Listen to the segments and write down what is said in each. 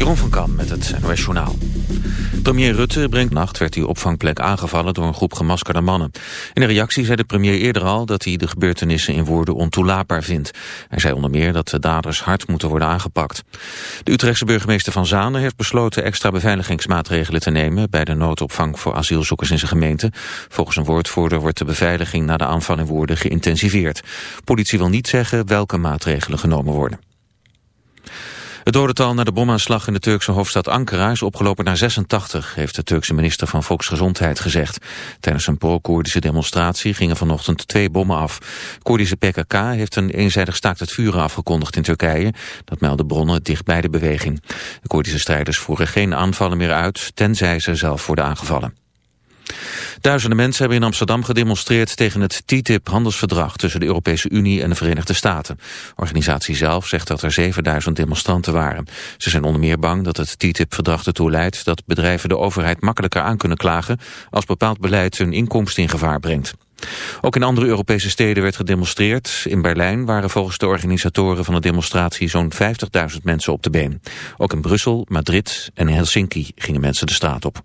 Jeroen van Kam met het NOS Journaal. Premier Rutte brengt nacht werd die opvangplek aangevallen door een groep gemaskerde mannen. In een reactie zei de premier eerder al dat hij de gebeurtenissen in woorden ontoelaatbaar vindt. Hij zei onder meer dat de daders hard moeten worden aangepakt. De Utrechtse burgemeester Van Zanen heeft besloten extra beveiligingsmaatregelen te nemen bij de noodopvang voor asielzoekers in zijn gemeente. Volgens een woordvoerder wordt de beveiliging na de aanval in woorden geïntensiveerd. Politie wil niet zeggen welke maatregelen genomen worden. Het dodental na de bomaanslag in de Turkse hoofdstad Ankara is opgelopen naar 86, heeft de Turkse minister van Volksgezondheid gezegd. Tijdens een pro-Koerdische demonstratie gingen vanochtend twee bommen af. Koerdische PKK heeft een eenzijdig staakt het vuren afgekondigd in Turkije. Dat melden bronnen dicht bij de beweging. De Koerdische strijders voeren geen aanvallen meer uit, tenzij ze zelf worden aangevallen. Duizenden mensen hebben in Amsterdam gedemonstreerd tegen het TTIP-handelsverdrag tussen de Europese Unie en de Verenigde Staten. De organisatie zelf zegt dat er 7000 demonstranten waren. Ze zijn onder meer bang dat het TTIP-verdrag ertoe leidt dat bedrijven de overheid makkelijker aan kunnen klagen als bepaald beleid hun inkomsten in gevaar brengt. Ook in andere Europese steden werd gedemonstreerd. In Berlijn waren volgens de organisatoren van de demonstratie zo'n 50.000 mensen op de been. Ook in Brussel, Madrid en Helsinki gingen mensen de straat op.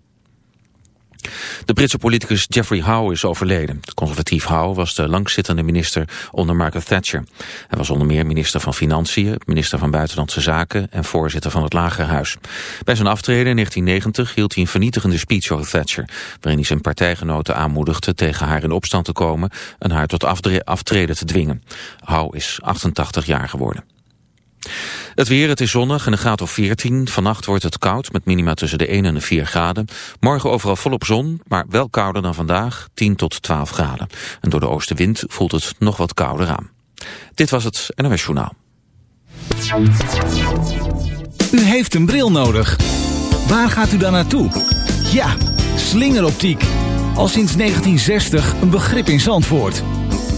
De Britse politicus Geoffrey Howe is overleden. De conservatief Howe was de langzittende minister onder Margaret Thatcher. Hij was onder meer minister van Financiën, minister van Buitenlandse Zaken en voorzitter van het Lagerhuis. Bij zijn aftreden in 1990 hield hij een vernietigende speech over Thatcher, waarin hij zijn partijgenoten aanmoedigde tegen haar in opstand te komen en haar tot aftreden te dwingen. Howe is 88 jaar geworden. Het weer, het is zonnig en een graad of 14. Vannacht wordt het koud met minima tussen de 1 en de 4 graden. Morgen overal volop zon, maar wel kouder dan vandaag, 10 tot 12 graden. En door de oostenwind voelt het nog wat kouder aan. Dit was het NOS Journaal. U heeft een bril nodig. Waar gaat u dan naartoe? Ja, slingeroptiek. Al sinds 1960 een begrip in Zandvoort.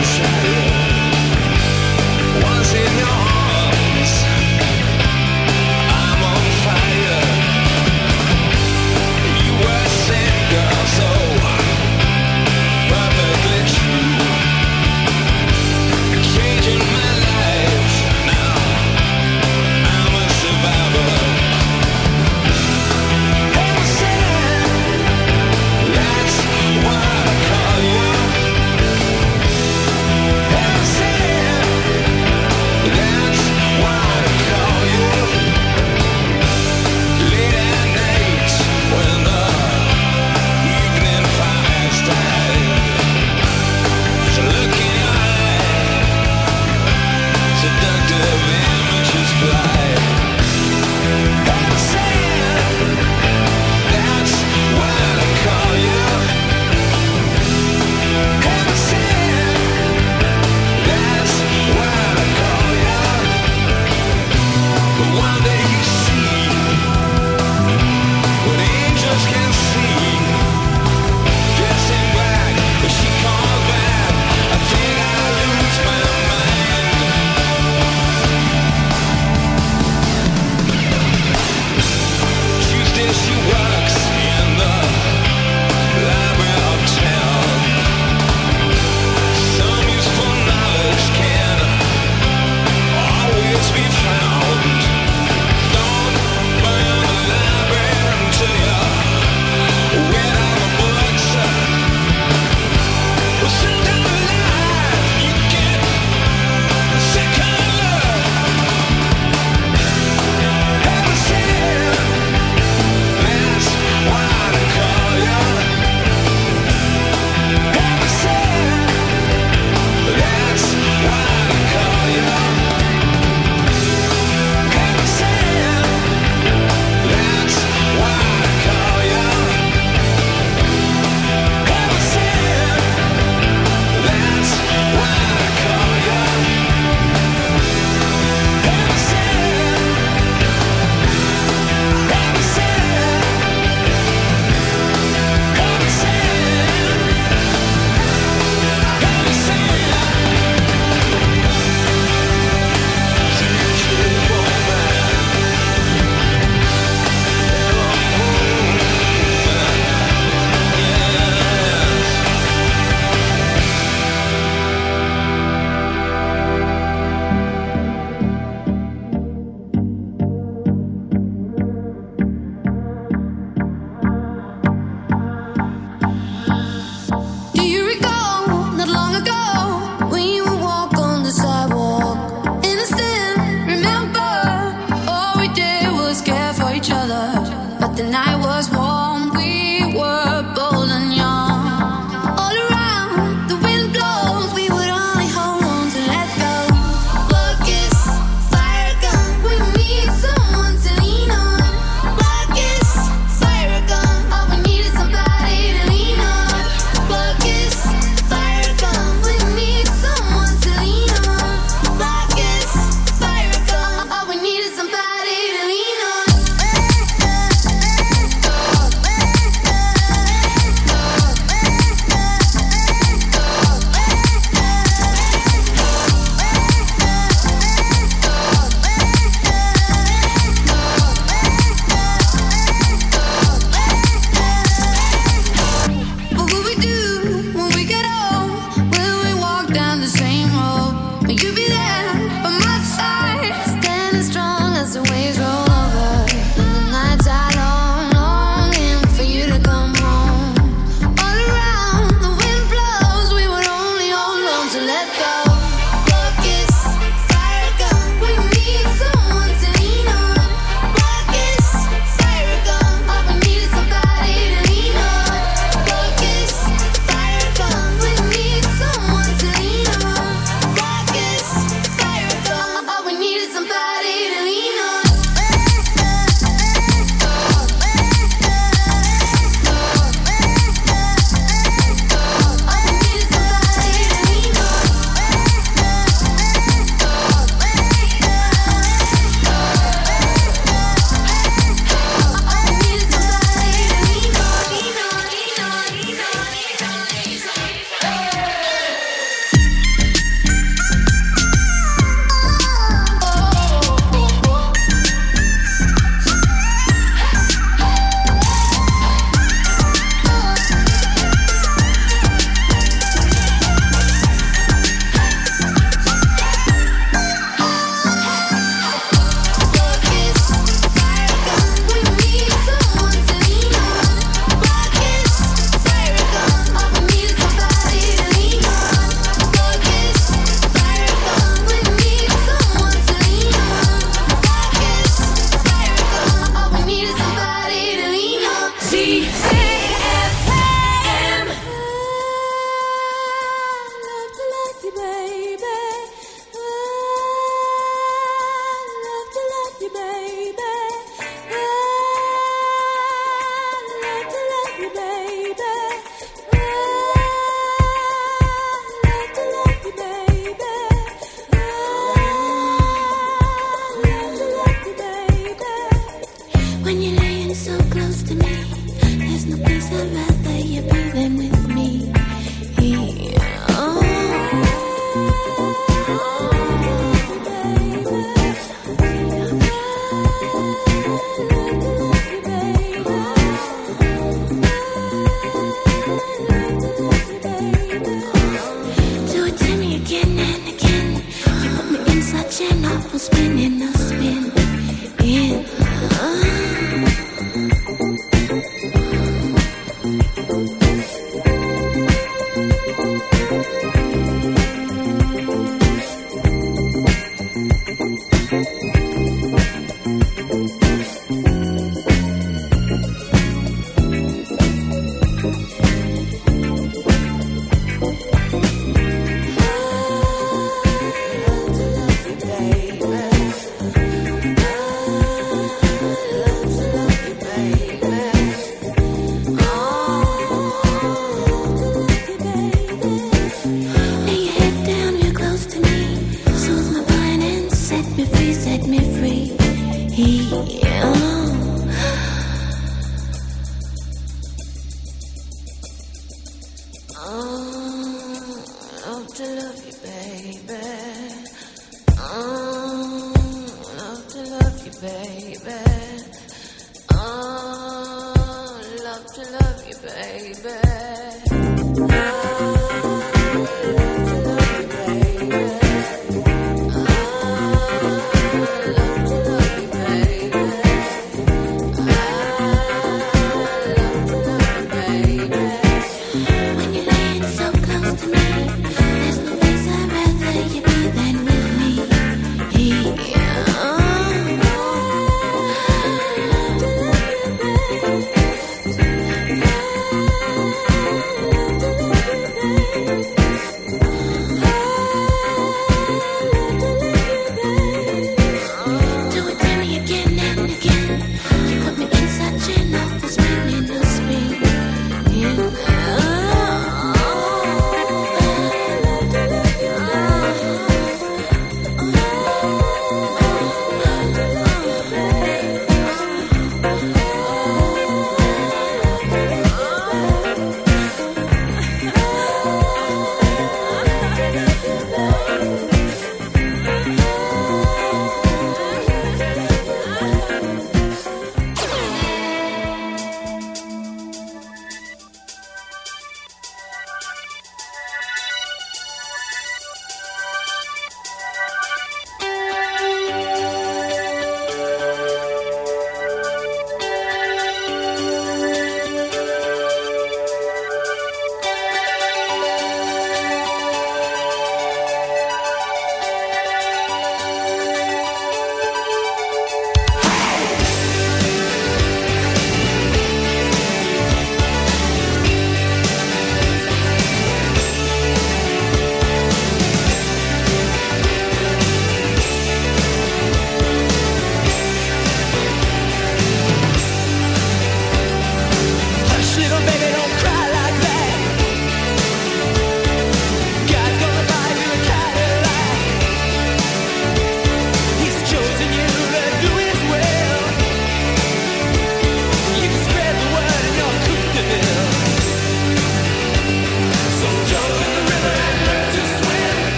sujar.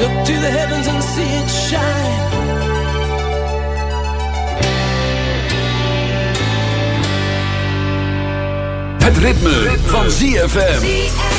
Look to the heavens and see it shine. Het ritme, ritme. van ZFM.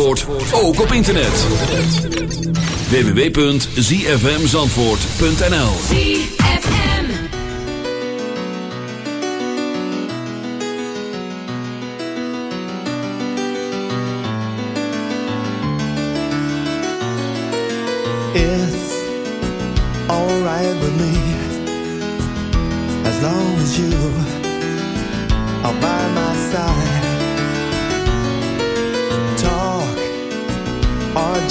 Zandvoort ook op internet. www.zfmzandvoort.nl Is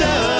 nation.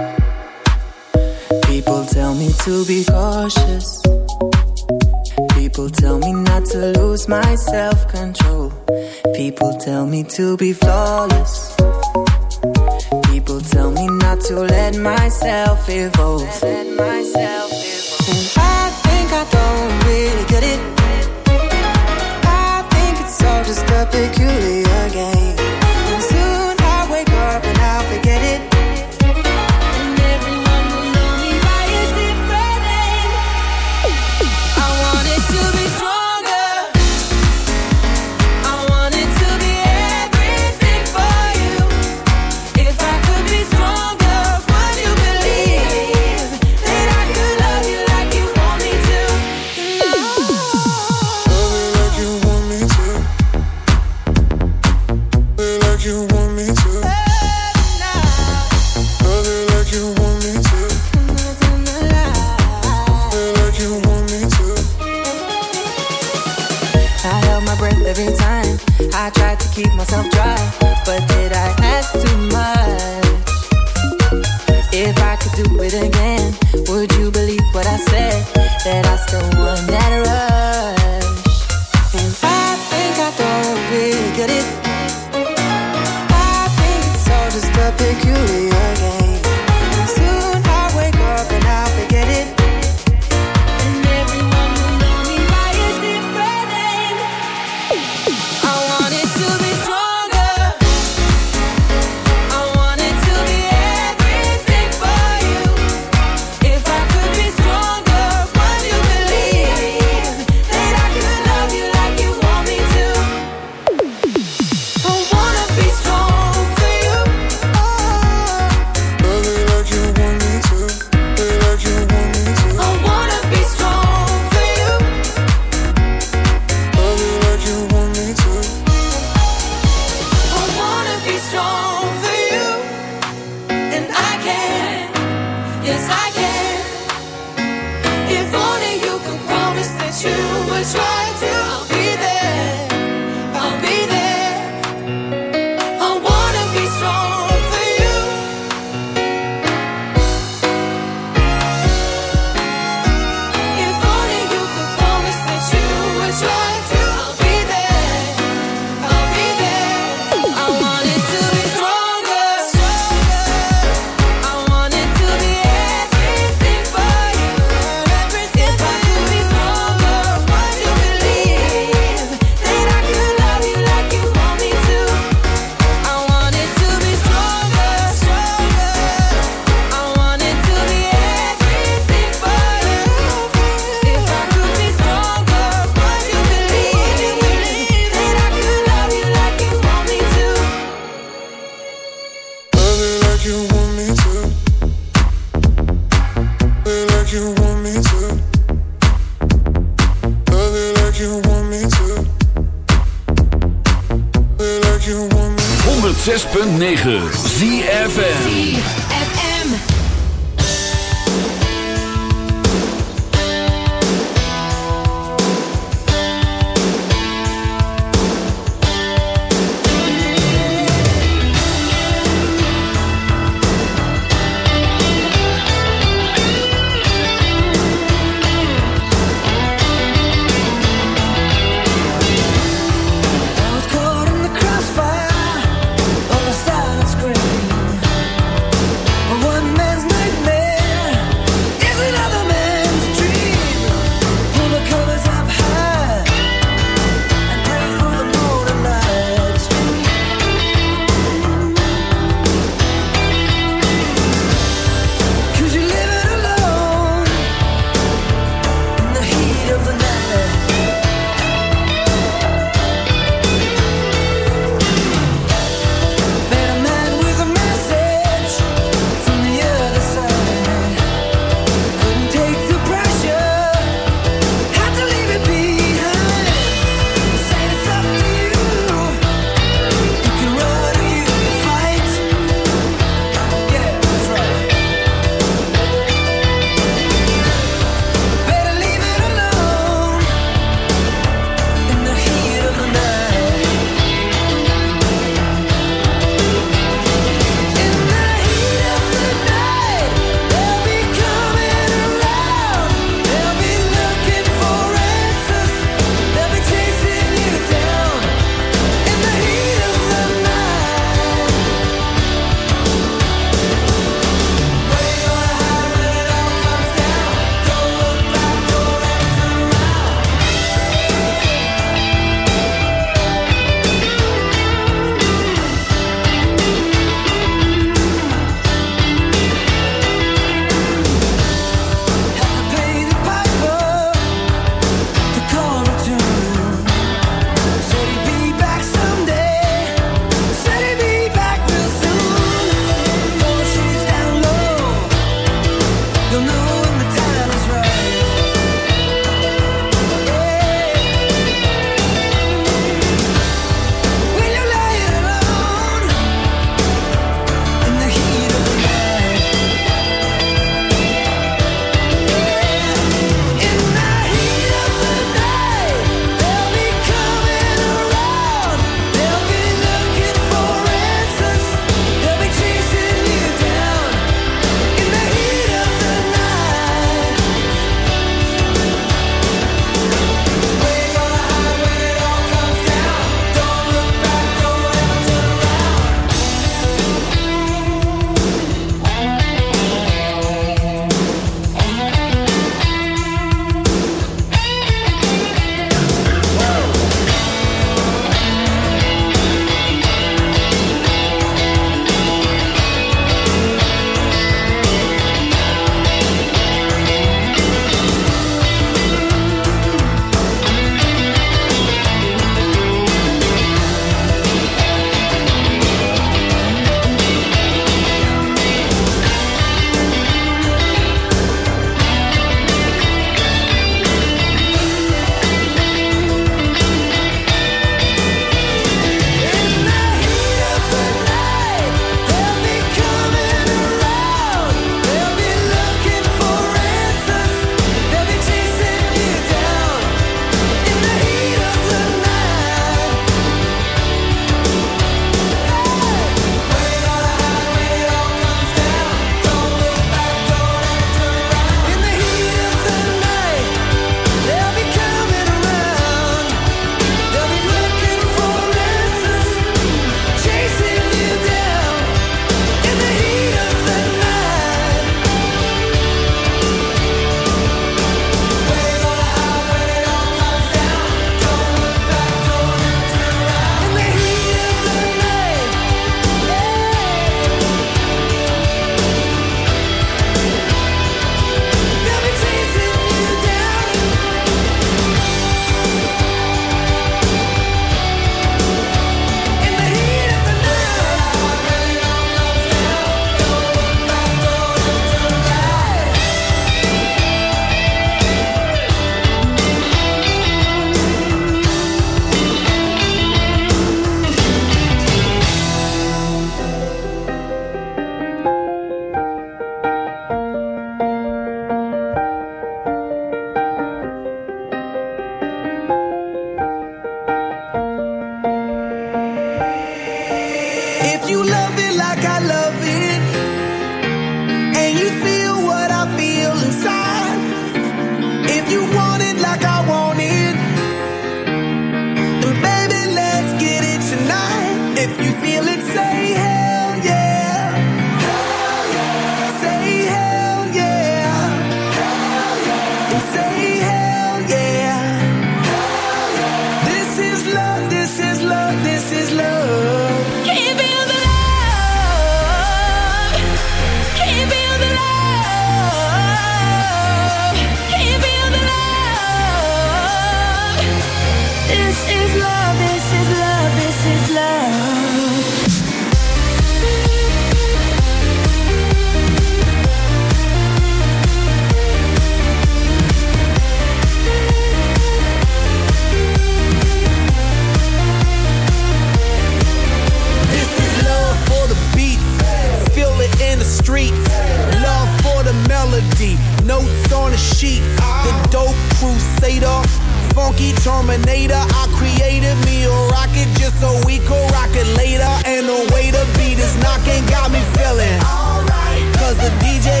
Rocky Terminator. I created me a rocket just so we could rock it later. And the way the beat is knocking got me feeling. alright. Cause the DJ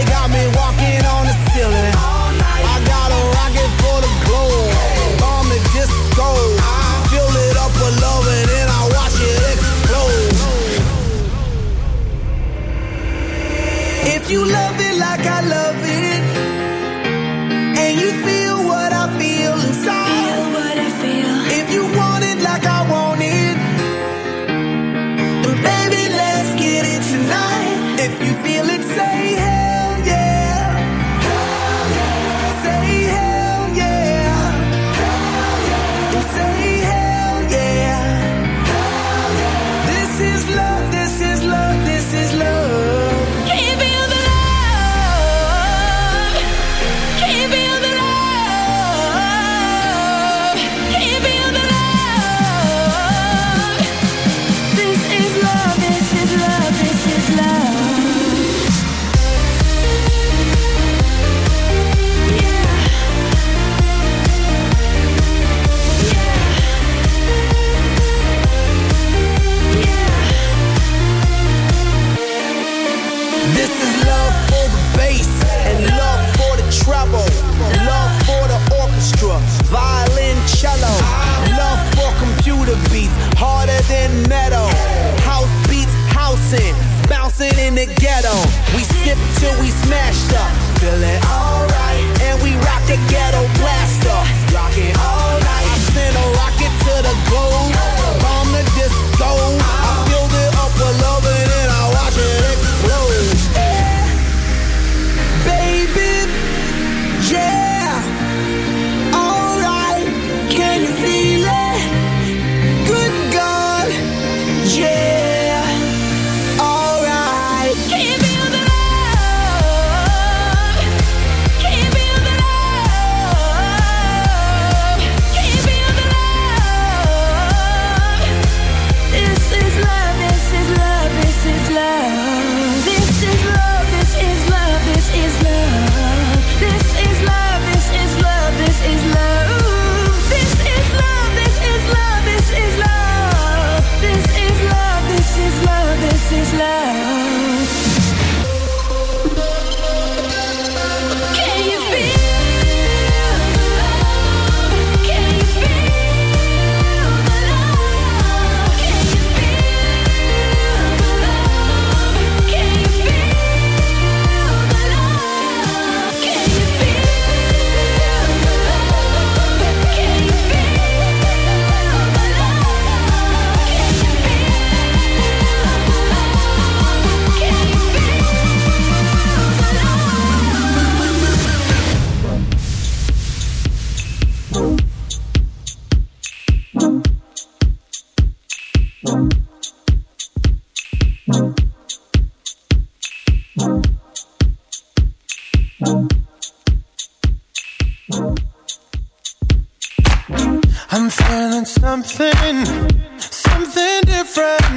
till we smashed up. Feel it.